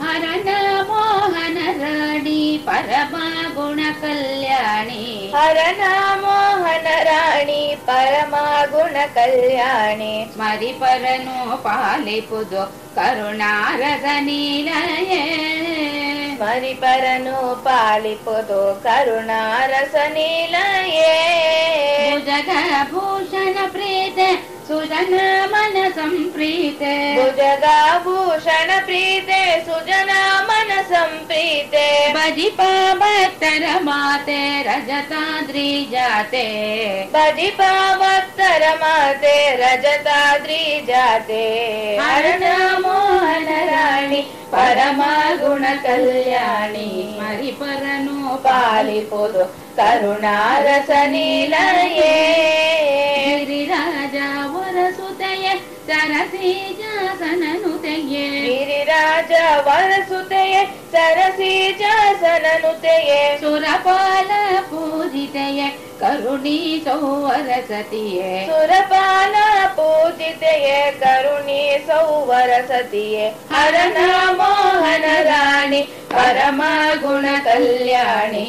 हरन मोहन राणी परमा गुण कल्याणी हरन मोहन राणी परमा गुण कल्याणी स्मरिपरनु पालिपुदु करुणारस नीलये स्मरिपरनु पालिपुदु करुणारस नीलये भूषण प्रीत सुजन मन सम्प्रीते भुजगाभूषण प्रीते सुजना मन सम्प्रीते भजिपा भक्तर माते रजताद्रि जाते। भजिपा भक्तर माते रजताद्रि जाते। हरण मोहन राणि परमा गुण कल्याणि मरिपरनु पालिपुदु करुणारस नीलये वरसुतये सरसी जासननुतये गिरिराज वरसुतये सरसी जासननुतये सुरपाल पूजितये करुणी सौवरसतिये सुरपाल पूजितये करुणी सौवरसतिये हरन मोहन राणि परमा गुण कल्याणि